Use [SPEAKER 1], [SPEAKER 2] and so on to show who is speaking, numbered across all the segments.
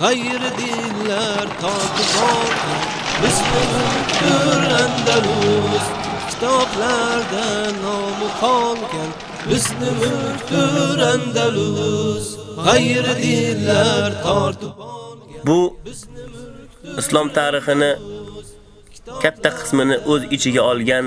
[SPEAKER 1] g'ayri dinlar totib olgan bizni mulkdir Andalus kitoblarda nomi qolgan bizni mulkdir Andalus g'ayri dinlar tortib olgan
[SPEAKER 2] Bu islom tarixini katta qismini o'z ichiga olgan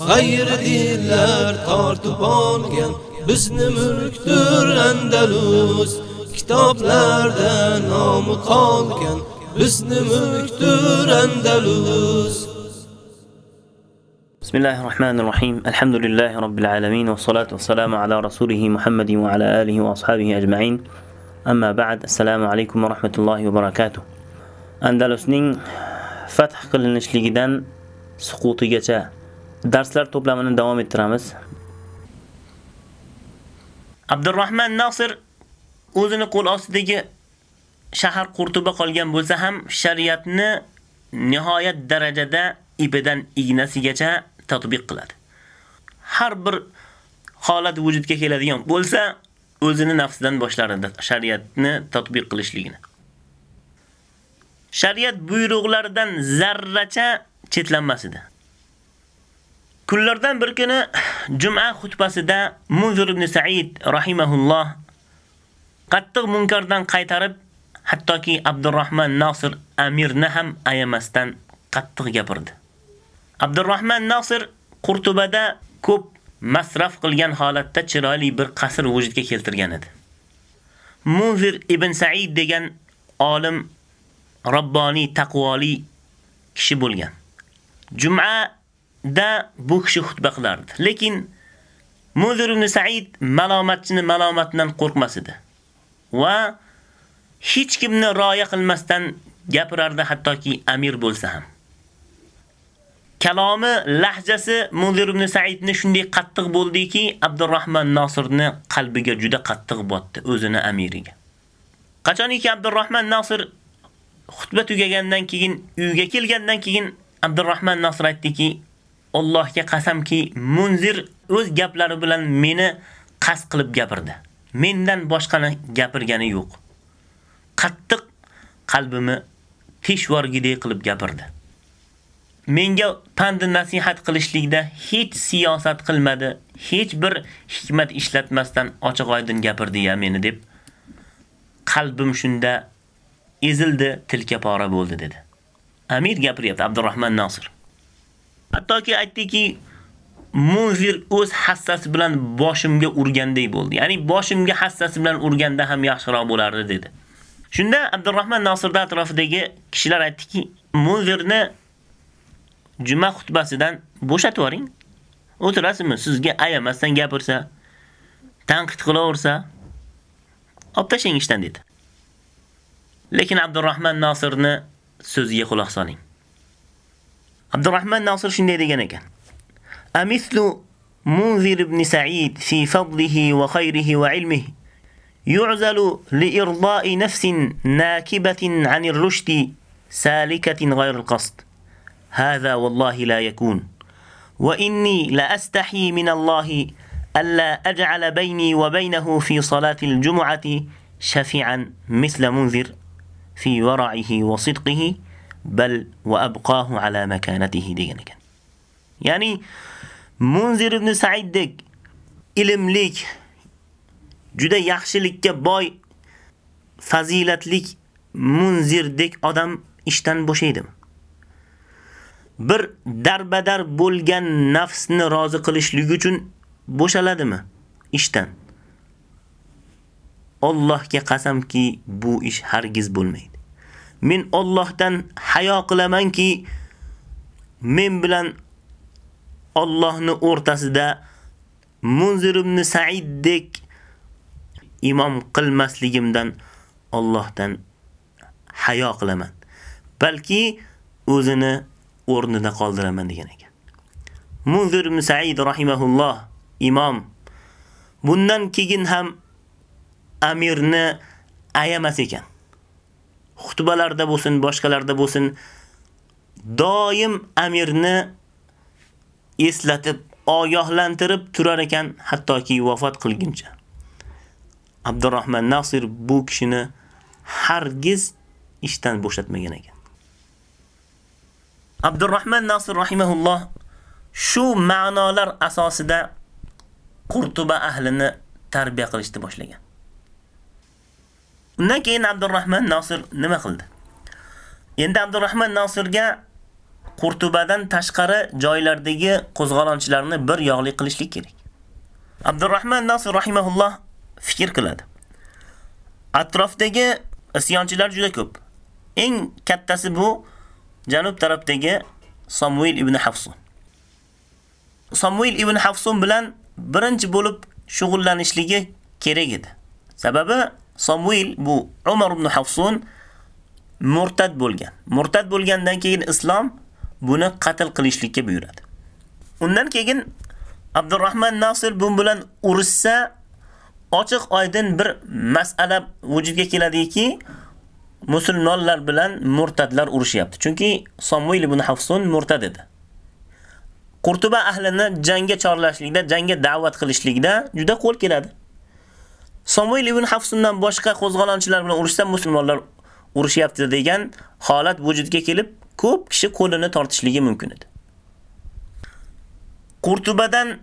[SPEAKER 1] g'ayri dinlar tortib olgan bizni mulkdir Andalus kitoblarda nomi qolgan bizni mulkdir Andalus
[SPEAKER 3] بسم الله الرحمن الرحيم الحمد لله رب العالمين والصلاة والسلام على رسوله محمد وعلى آله وأصحابه أجمعين أما بعد السلام عليكم ورحمة الله وبركاته أندلسنين فتح qilinishligidan suqutigacha darslar to'plamini davom ettiramiz. Abdurrahman Nasir o'zini qo'l ostidagi shahar Qurtuba qolgan bo'lsa ham shariatni nihoyat darajada ipidan ignasigacha tatbiq qiladi. Har bir holat vujudga keladigan bo'lsa, o'zini nafsidan boshlar edi shariatni tatbiq qilishligini. Shariat buyruqlaridan zarracha chetlanmas edi. Kunlardan bir kuni Juma xutbasida Munzir ibn Sa'id rahimahulloh qattiq munkardan qaytarib, hattoki Abdurrahman Nasir amirni ham ayamasdan qattiq gapirdi. Abdurrahman Nasir Qurtubada ko'p masraf qilgan holatda chiroyli bir qasr vujudga keltirgan edi. Munzir ibn Sa'id degan olim Robboniy taqvoli kishi bo'lgan. Juma da bu kishi xutba qilardi. Lekin Munzir ibn Sa'id malomatchini malomatdan qo'rqmas edi. Va hech kimni rioya qilmasdan gapirardi hattoki amir bo'lsa ham. Kalomi, lahjasi Munzir ibn Sa'idni shunday qattiq bo'ldiki, Abdurrahman Nosirni qalbiga juda qattiq botdi o'zini amiriga. Qachoniki Abdurrahman Nosir xutba tugagandan keyin uyga kelgandan keyin Abdurrahman Nosir aytdiki, Allohga qasamki, Munzir o'z gaplari bilan meni qas qilib gapirdi. Mendan boshqani gapirgani yo'q. Qattiq qalbimni teshvorgidek qilib gapirdi. Menga pand nasihat qilishlikda hech siyosat qilmadi, hech bir hikmat ishlatmasdan ochiq-oydin gapirdi-ya meni deb qalbim shunda ezildi, tilka pora bo'ldi dedi. Amir gapiryapti Abdurrahman Nosir. Hattoki aytdiki, Munzir o'z hassasi bilan boshimga urgandek bo'ldi. Ya'ni boshimga hassasi bilan urganda ham yaxshiroq bo'lardi dedi. Shunda Abdurrahman Nosirda atrofidagi kishilar aytdiki, Munzirni juma xutbasidan bo'shatib yuboring. O'tirasizmi? Sizga ayamasdan gapirsa, tanqid qilaversa, olib tashlang ishdan dedi. Lekin Abdurrahman Nosirni so'ziga quloq soling. Shunday degan ekan. Amithlu Munzir ibn Sa'id fi fadlihi wa khayrihi wa ilmihi يعزل لإرضاء نفس ناكبة عن الرشد سالكة غير القصد هذا والله لا يكون وإني لأستحي من الله ألا أجعل بيني وبينه في صلاة الجمعة شفيعا مثل منذر في ورعه وصدقه bal va abqahu ala makanatihi degan ekan. Ya'ni Munzir ibn Saiddek ilmlik juda yaxshilikka boy fazilatlik Munzirdek odam ishdan bo'shaydi. Bir darbadar bo'lgan nafsni rozi qilishligi uchun bo'shaladimi ishdan? Allohga qasamki, bu ish hargiz bo'lmaydi. Men Allohdan hayo qilamanki, men bilan Allohni o'rtasida Munzir ibn Sa'iddek imom qilmasligimdan Allohdan hayo qilaman. Balki o'zini o'rnida qoldiraman degan ekan. Munzir ibn Sa'id rahimahulloh imom bundan keyin ham amirni ayamas ekan. Xutbalarda bo'lsin, boshqalarda bo'lsin, doim amirni eslatib, ogohlantirib turar ekan, hattoki vafot qilguncha. Abdurrahman Nasir bu kishini hargiz ishdan bo'shatmagan ekan. Abdurrahman Nasir rahimahulloh shu ma'nolar asosida Qurtuba ahlini tarbiya qilishni boshlagan. Undan keyin Abdurrahman Nasir nima qildi? Endi Abdurrahman Nasirga Qurtubadan tashqari joylardagi qo'zg'alonchilarni bir yog'li qilishlik kerak. Abdurrahman Nasir rahimahulloh fikr qiladi. Atrofdagi isyonchilar juda ko'p. Eng kattasi bu janub tarafdagi Samuel ibn Hafsun. Samuel ibn Hafsun bilan birinchi bo'lib shug'ullanishligi kerak edi. Sababi Samuel bu Umar ibn Hafsun murtad bo'lgan. Murtad bo'lgandan keyin islom buni qatl qilishlikka buyuradi. Undan keyin Abdurrahman Nasir bun bilan urushsa ochiq oydin bir masala vujudga keladiki, musulmonlar bilan murtadlar urushyapti. Chunki Samuel ibn Hafsun murtad edi. Qurtuba ahlini jangga chorlashlikda, jangga da'vat qilishlikda juda qo'l keladi. Samuel ibn Hafsundan boshqa qo'zg'alonchilar bilan urushda musulmonlar urushyapti degan holat vujudga kelib, ko'p kishi qo'lini tortishligi mumkin edi. Qurtubadan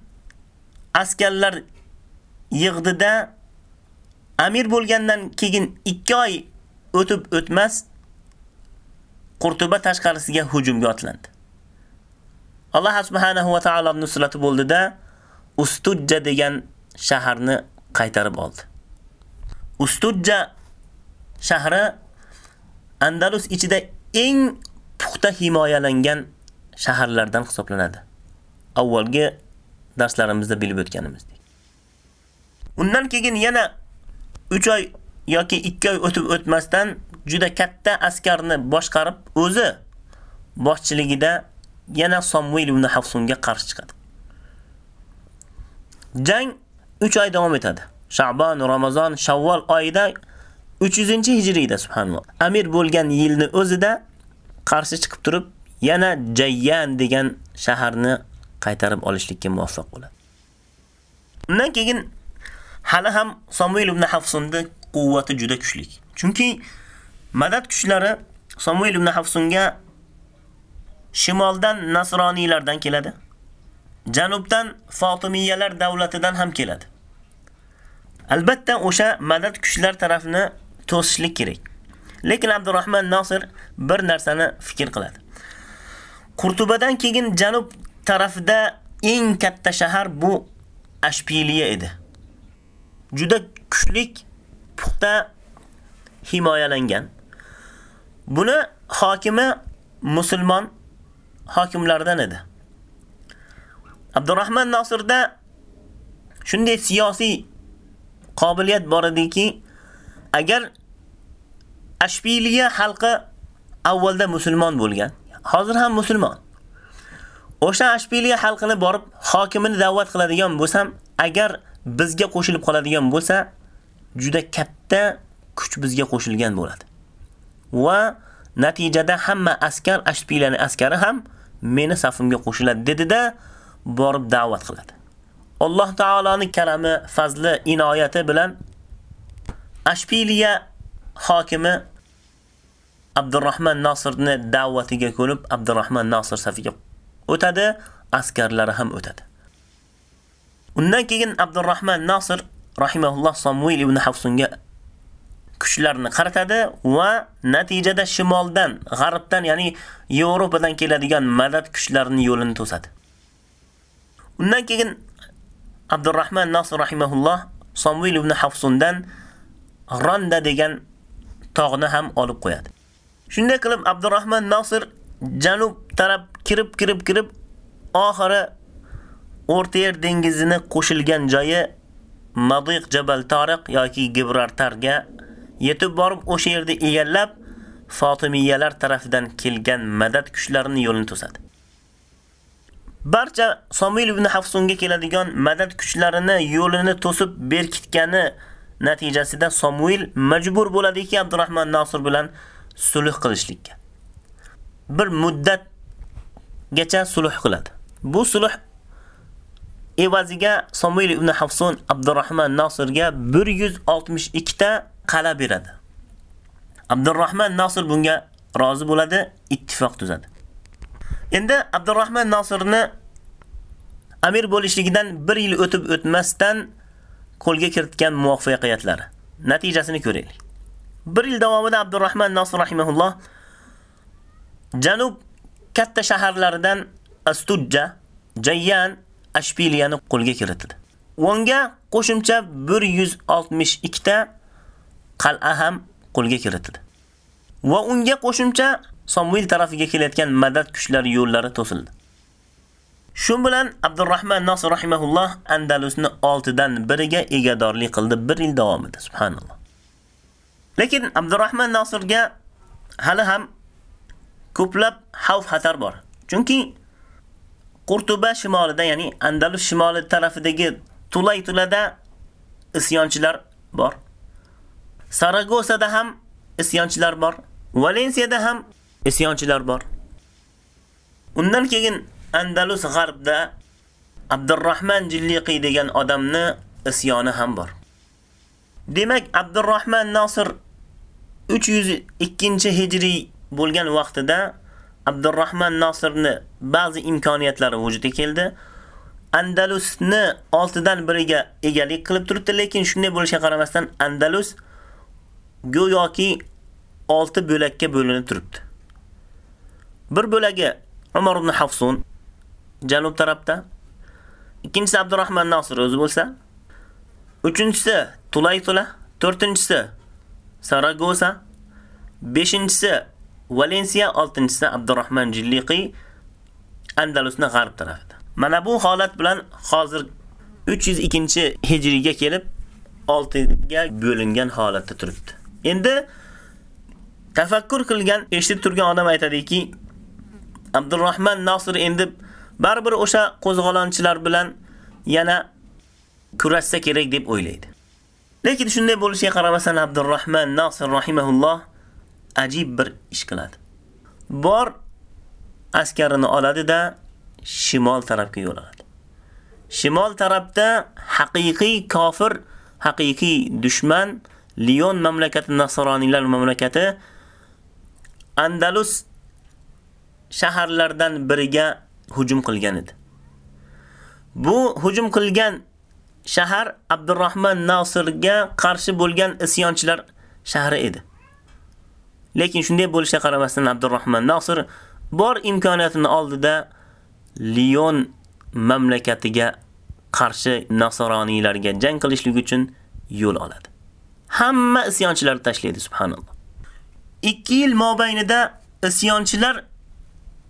[SPEAKER 3] askarlar yig'dida amir bo'lgandan keyin 2 oy o'tib o'tmas Qurtuba tashqarisiga hujumga otlandi. Alloh subhanahu va taolo nusrati bo'ldida Ustujja degan shaharni qaytarib oldi. Ustujja shahri Andalus ichida eng puxta himoyalangan shaharlardan hisoblanadi. Avvalgi darslarimizda bilib o'tganimizdek. Undan keyin yana 3 oy yoki 2 oy o'tib o'tmasdan juda katta askarni boshqarib o'zi boshchiligida yana Samuel ibn Hafsunga qarshi chiqadi. Jang 3 oy davom etadi. Sha'ban, Ramazon, Shavvol oyida 300-hijriyda subhanalloh. Amir bo'lgan yilni o'zida qarshi chiqib turib, yana Jayyan degan shaharni qaytarib olishlikka muvaffaq bo'ladi. Undan keyin hali ham Samuel ibn Hafsunning quvvati juda kuchli. Chunki madad kuchlari Samuel ibn Hafsunga shimoldan nasroniylardan keladi. Janubdan Fatimiyalar davlatidan ham keladi. Albatta o'sha madad kuchlar tarafini to'sishlik kerak. Lekin Abdurrahman Nasir bir narsani fikr qiladi. Qurtubadan keyin janub tarafida eng katta shahar bu Ashpiliya edi. Juda kuchli, puxta himoyalangan. Buni hokimi musulmon hokimlardan edi. Abdurrahman Nasirda shunday siyosiy qobiliyat bor ediki, agar Ashbiliya xalqi avvalda musulmon bo'lgan, hozir ham musulmon. O'sha Ashbiliya xalqini borib hokimini da'vat qiladigan bo'lsam, agar bizga qo'shilib qoladigan bo'lsa, juda katta kuch bizga qo'shilgan bo'ladi. Va natijada hamma askar Ashbilani askari ham meni safimga qo'shiladi dedida borib da'vat qiladi. Alloh taoloning karami, fazli, inoyati bilan Ashpiliya hokimi Abdurrahman Nasirni da'vatiga ko'nib, Abdurrahman Nasir safiga o'tadi, askarlari ham o'tadi. Undan keyin Abdurrahman Nasir rahimahulloh Samuel ibn Hafsunga kuchlarni qaratadi va natijada shimoldan, g'arbdan, ya'ni Yevropadan keladigan madad kuchlarining yo'lini to'sadi. Undan keyin Abdurrahman Nasr rahimahulloh Samuel ibn Hafsundan Randa degan tog'ni ham olib qo'yadi. Shunday qilib Abdurrahman Nasr janub taraf kirib kirib kirib oxiri O'rta Yer dengizini qo'shilgan joyi Madiq Jabal Tariq yoki Gibraltarga yetib borib o'sha yerda egallab Fatimiyalar tarafidan kelgan madad kuchlarini yo'lini to'sadi. Barcha Somil ibn Hafsunga keladigan madad kuchlarini yo'lini to'sib berkitgani natijasida Samuel majbur bo'ladiki, Abdurrahman Nasir bilan sulh qilishlikka. Bir muddatgacha sulh qiladi. Bu sulh evaziga Samuel ibn Hafsun Abdurrahman Nasirga 162 ta qala beradi. Abdurrahman Nasir bunga rozi bo'ladi, ittifoq tuzadi. Endi Abdurrahman Nasirni amir bo'lishligidan 1 yil o'tib o'tmasdan qo'lga kiritgan muvaffaqiyatlari. Natijasini ko'raylik. 1 yil davomida Abdurrahman Nasir rahimahulloh janub katta shaharlaridan Astujja, Jayyan, Ashpiliyani qo'lga kiritdi. Unga qo'shimcha 162 ta qal'a ham qo'lga kiritdi. Va unga qo'shimcha Samuel tarafiga kelayotgan madad kuchlari yo'llari to'sildi. Shu bilan Abdurrahman Nasr rahimahulloh Andalusni 6 dan biriga egadorlik qildi 1 yil davomida. Subhanalloh. Lekin Abdurrahman Nasrga hali ham ko'plab xavf xatar bor. Chunki Qurtuba shimolida, ya'ni Andalus shimoli tarafidagi Tulay-Tulada isyonchilar bor. Saragosada ham isyonchilar bor. Valensiyada ham isyonchilar bor. Undan keyin Andalus g'arbda Abdurrahman Jilliqi degan odamni isyoni ham bor. Demak, Abdurrahman Nasr 302-hijriy bo'lgan vaqtida Abdurrahman Nasrni ba'zi imkoniyatlari vujudga keldi. Andalusni oltidan biriga egalik qilib turibdi, lekin shunday bo'lishiga qaramasdan Andalus go'yoki 6 bo'lakka bo'linib turibdi. Bir bo'lagi Umar ibn Hafsun janub tarafda, ikkinchisi Abdurrahman Nasr o'zi bo'lsa, uchinchisi Tulaytula, to'rtinchisi Saragosa, beshinchisi Valensiya, oltinchisi Abdurrahman Jilliqi Andalusning g'arb tarafida. Mana bu holat bilan hozir 302-hijriyga kelib 6 ga bo'lingan holatda turibdi. Endi tafakkur qilgan, eshitib turgan odam aytadiki, Abdurrahman Nasir endi baribir o'sha qo'zg'olonchilar bilan yana kurashsa kerak deb o'ylaydi. Lekin shunday bo'lishiga qaramasdan Abdurrahman Nasir rahimahulloh ajib bir ish qiladi. Bor askarini oladi-da shimol tarafga yo'l oladi. Shimol tarafda haqiqiy kofir, haqiqiy dushman Lion mamlakati nasroniylar mamlakati Andalus shaharlardan biriga hujum qilgan edi. Bu hujum qilgan shahar Abdurrahman Nasirga qarshi bo'lgan isyonchilar shahri edi. Lekin shunday bo'lishiga qaramasdan Abdurrahman Nasir bor imkoniyatini oldida Lion mamlakatiga qarshi nasoroniylarga jang qilishlik uchun yo'l oladi. Hamma isyonchilarni tashlaydi subhanalloh. 2 yil mobaynida isyonchilar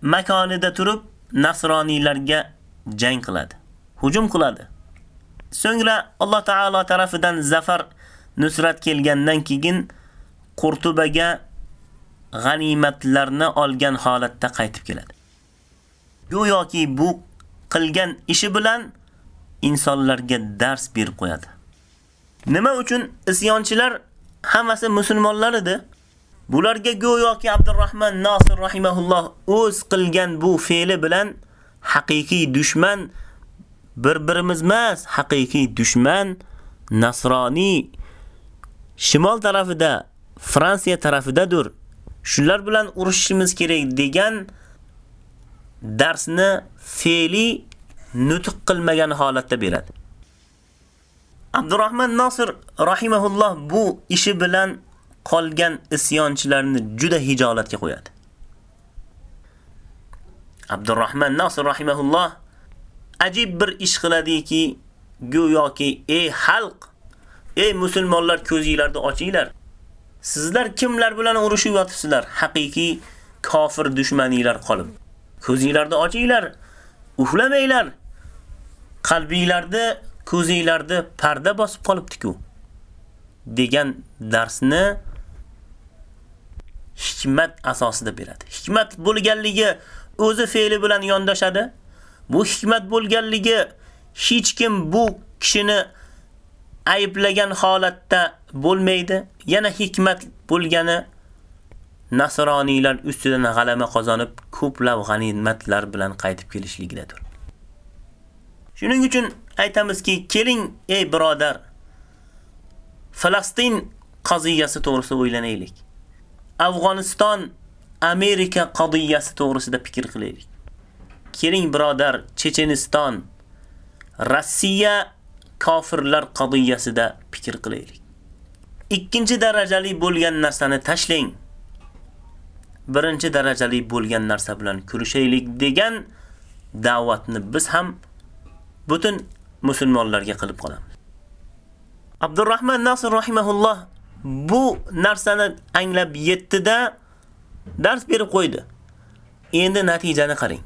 [SPEAKER 3] makonida turib nasroniylarga jang qiladi. Hujum qiladi. So'ngra Alloh taolo tarafidan zafar nusrat kelgandan keyin Qurtubaga g'animatlarni olgan holatda qaytib keladi. Go'yoki bu qilgan ishi bilan insonlarga dars berib qo'yadi. Nima uchun isyonchilar hammasi musulmonlar edi? Bularga go'yoki Abdurrahman Nasir rahimahulloh o'z qilgan bu fe'li bilan haqiqiy dushman bir-birimiz emas, haqiqiy dushman nasroniy shimol tarafida, Fransiya tarafidadir. Shular bilan urushishimiz kerak degan darsni fe'li nutq qilmagan holatda beradi. Abdurrahman Nasir rahimahulloh bu ishi bilan qolgan isyonchilarni juda hijolatga qo'yadi. Abdurrahman Nasr rahimahulloh ajib bir ish qiladiki, go'yoki ey xalq, ey musulmonlar ko'zinglarni ochinglar. Sizlar kimlar bilan urushib yotibsizlar? Haqiqiy kofir dushmaninglar qolib. Ko'zinglarni ochinglar, uxlamanglar. Qalbingizlarda, ko'zingizlarda parda bosib qolibdi-ku. degan darsni hikmat asosida beradi. Hikmat bo'lganligi o'zi fe'li bilan yondashadi. Bu hikmat bo'lganligi hech kim bu kishini ayblagan holatda bo'lmaydi. Yana hikmat bo'lgani nasroniylar ustidan g'alaba qozonib, ko'plab g'animatlar bilan qaytib kelishligidadir. Shuning uchun aytamizki, keling ey birodar, Falastin qaziyasi to'g'risida o'ylanaylik. Afg'oniston Amerika qadiyasi to'g'risida fikr qilaylik. Keling birodar, Checheniston, Rossiya kofirlar qadiyasida fikr qilaylik. Ikkinchi darajali bo'lgan narsani tashlang. Birinchi darajali bo'lgan narsa bilan kurashaylik degan da'vatni biz ham butun musulmonlarga qilib qolamiz. Abdurrahman Nasr rahimahulloh bu narsani anglab yetdida dars berib qo'ydi. Endi natijani qarang.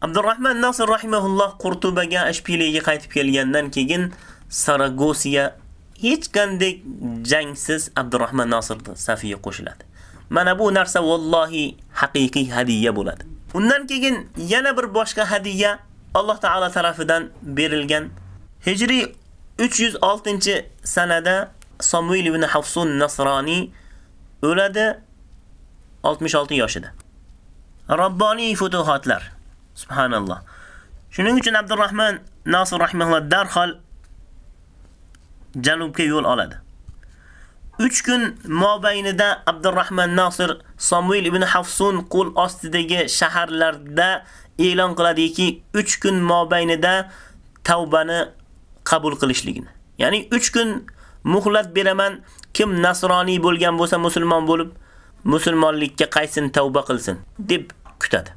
[SPEAKER 3] Abdurrahman Nasr rahimahulloh Qurtubaga Ashpiliga qaytib kelgandan keyin Saragosiya hech qanday jangsiz Abdurrahman Nasrni safiga qo'shiladi. Mana bu narsa vallohi haqiqiy hadiya bo'ladi. Undan keyin yana bir boshqa hadiya Alloh taolo tarafidan berilgan Hijriy 306-sanada Samuel ibn Hafsun Nasrani o'ladi 66 yoshida. Robboniy futuhatlar. Subhanalloh. Shuning uchun Abdurrahman Nasr rahimahulloh darhol janubga yo'l oladi. 3 kun mobaynida Abdurrahman Nasir Samuel ibn Hafsun qo'l ostidagi shaharlarda e'lon qiladiki, 3 kun mobaynida tavbani qabul qilishligini. Ya'ni 3 kun muhlat beraman, kim nasroniy bo'lgan bo'lsa musulmon bo'lib, musulmonlikka qaysin tavba qilsin deb kutadi.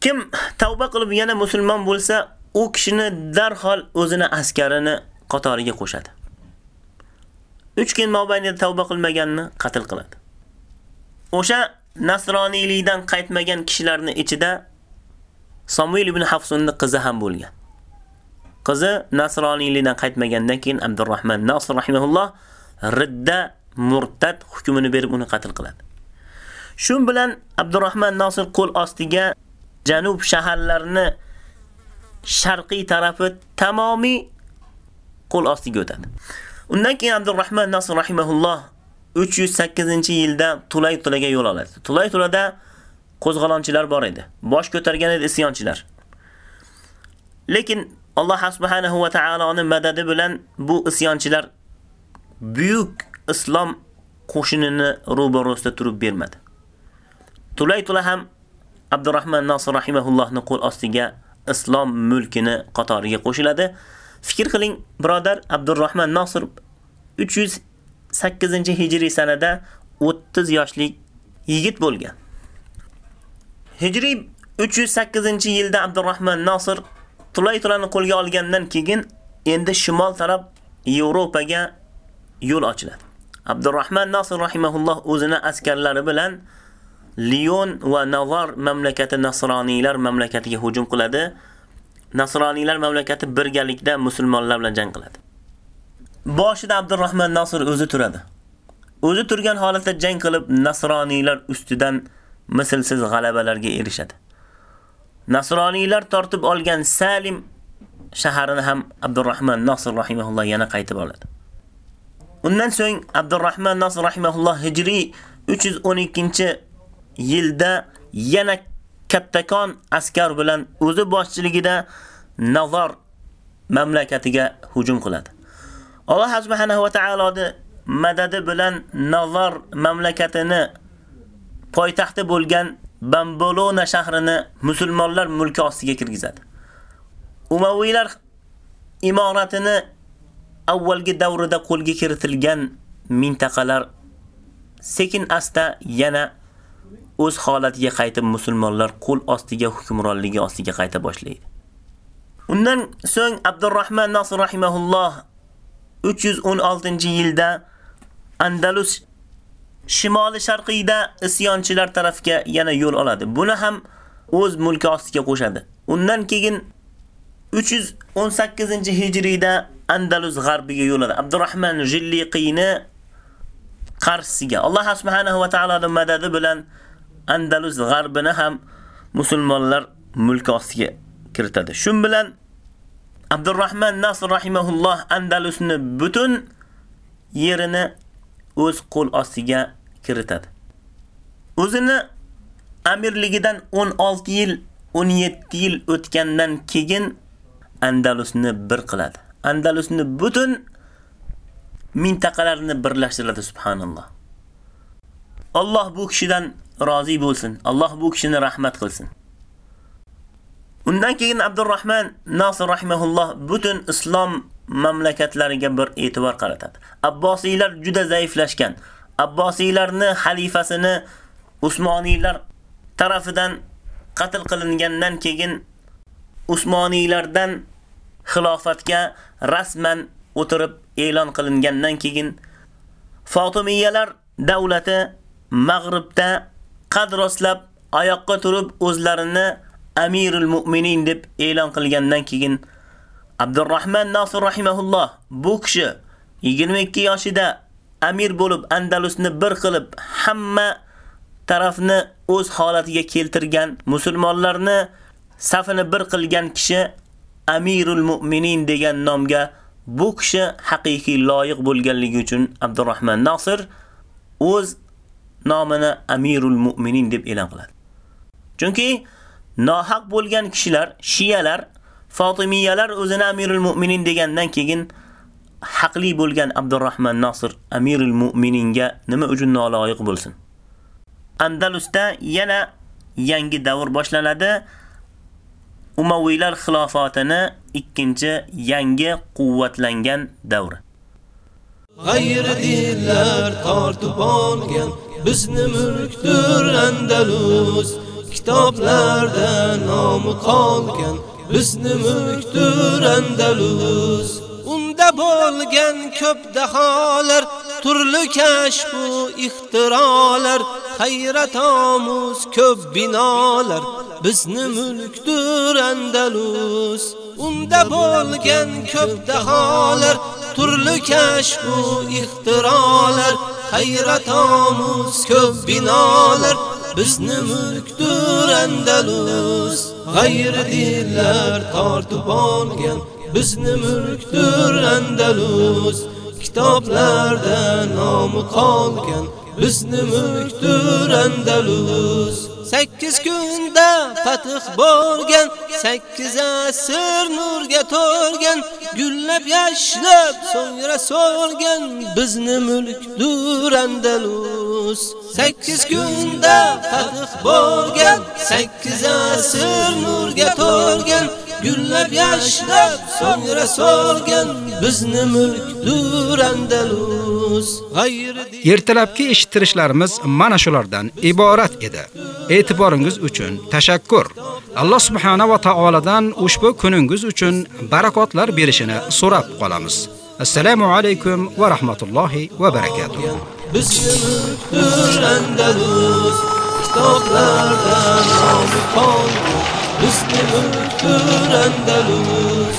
[SPEAKER 3] Kim tavba qilib yana musulmon bo'lsa, u kishini darhol o'zini askarini qatoriga qo'shadi. 3 kun mobaynida tavba qilmaganni qatl qiladi. O'sha nasroniylikdan qaytmagan kishilarning ichida Samuel ibn Hafsunning qizi ham bo'lgan. Qizi nasroniylikdan qaytmagandan keyin Abdurrahman Nasr rahimahulloh ridda murtad hukmini berib uni qatl qiladi. Shu bilan Abdurrahman Nasr qo'l ostiga janub shaharlarini sharqiy tarafi tamomiy qo'l ostiga o'tadi. Undan keyin Abdurrahman Nasr rahimahulloh 308-yilda Tulay-Tulaga yo'l oladi. Tulay-Tulada qo'zg'alonchilar bor edi. Bosh ko'targan edi isyonchilar. Lekin Alloh subhanahu va taoloning madadi bilan bu isyonchilar buyuk islom qo'shinini ro'barosida turib bermadi. Tulay-Tula ham Abdurrahman Nasr rahimahullohni qo'l ostiga islom mulkini qatoriga qo'shiladi. Fikr qiling, birodar, Abdurrahman Nasr 308-hijriy sanada 30 yoshlik yigit bo'lgan. Hijriy 308-yilda Abdurrahman Nasr Tulaytulani qo'lga olgandan keyin endi shimol taraf Yevropaga yo'l ochiladi. Abdurrahman Nasr rahimahulloh o'zini askarlari bilan Lion va Navar mamlakati nasroniylar mamlakatiga hujum qiladi. Nasroniylar mamlakati birgalikda musulmonlar bilan jang qiladi. Boshida Abdurrahman Nasr o'zi turadi. O'zi turgan holatda jang qilib nasroniylar ustidan mislsiz g'alabalarga erishadi. Nasroniylar tortib olgan Salim shaharini ham Abdurrahman Nasr rahimahulloh yana qaytib oladi. Undan so'ng Abdurrahman Nasr rahimahulloh hijriy 312-yilda yana kattakon askar bilan o'zi boshchiligida Nazar mamlakatiga hujum qiladi. Alloh subhanahu va taoloning madadi bilan Nazar mamlakatini poytaxti bo'lgan Bambolona shahrini musulmonlar mulki ostiga kirgizadi. Umaviylar imoratini avvalgi davrida qo'lga kiritilgan mintaqalar sekin asta yana o'z holatiga qaytib musulmonlar qo'l ostiga hukmronligi ostiga qayta boshlaydi. Undan so'ng Abdurrahman Nasr rahimahulloh 316-yilda Andalus shimoli sharqiyda isyonchilar tarafga yana yo'l oladi. Buni ham o'z mulki ostiga qo'shadi. Undan keyin 318-hijriyda Andalus g'arbiga yo'l oladi. Abdurrahman Jilliqiyni qarshisiga Alloh subhanahu va taoloning madadi bilan Andalus g'arbini ham musulmonlar mulki ostiga kiritadi. Shun bilan Abdurrahman Nasr rahimahulloh Andalusni butun yerini o'z qo'l ostiga kiritadi. O'zini amirligidan 16 yil, 17 yil o'tgandan keyin Andalusni bir qiladi. Andalusni butun mintaqalarini birlashtiradi subhanalloh. Alloh bu kishidan rozi bo'lsin. Alloh bu kishini rahmat qilsin. Undan keyin Abdurrahman Nasir rahimahulloh butun islom mamlakatlariga bir e'tibor qaratadi. Abbosiylar juda zaiflashgan. Abbosiylarni xalifasini Usmoniylar tarafidan qatl qilingandan keyin Usmoniylardan xilofatga rasman o'tirib e'lon qilingandan keyin Fatimiyalar davlati Mag'ribda qad rostlab oyoqqa turib o'zlarini Amirul Mu'minin deb e'lon qilgandan keyin Abdurrahman Nasir rahimahulloh bu kishi 22 yoshida amir bo'lib Andalusni bir qilib hamma tarafni o'z holatiga keltirgan musulmonlarni safini bir qilgan kishi Amirul Mu'minin degan nomga bu kishi haqiqiy loyiq bo'lganligi uchun Abdurrahman Nasir o'z nomini Amirul Mu'minin deb e'lon qiladi. Chunki nohaq bo'lgan kishilar, shiyalar, Fatimiyalar o'zini Amirul Mu'minin degandan keyin haqli bo'lgan Abdurrahman Nasir Amirul Mu'mininga nima uchun noloyiq bo'lsin? Andalusda yana yangi davr boshlanadi. Umaviylar xilofatini ikkinchi yangi quvvatlangan davr.
[SPEAKER 1] G'ayri dinlar tortib olgan bizni mulkdir Andalus. Kitoblarda nomi qolgan bizni mulkdir Andalus. Unda bo'lgan ko'p daholar, turli kashf va ixtirolar, hayrat omuz ko'p binolar bizni mulkdir Andalus. Unda bo'lgan ko'p daholar, turli kashf va ixtirolar, hayrat omuz ko'p binolar bizni mulkdir Andalus. G'ayri dinlar tortib olgan bizni mulkdir Andalus. Kitoblarda nomi qolgan bizni mulkdir Andalus. 8 kunda fath bo'lgan, 8 asr nurga to'lgan, gullab yashnab so'ngra so'lgan bizni mulkdir Andalus. 8 kunda fath bo'lgan, 8 asr nurga to'lgan, gullab yashnab so'ngra so'lgan bizni mulk Andalus.
[SPEAKER 4] Ertalabki eshittirishlarimiz mana shulardan iborat edi. E'tiboringiz uchun tashakkur. Alloh subhanahu va taoladan ushbu kuningiz uchun barakotlar berishini so'rab qolamiz. Assalomu alaykum va rahmatullohi va barakatuh.
[SPEAKER 1] Bizni mulkdir Andalus. Kitoblarda nomi qolgan bizni mulkdir Andalus.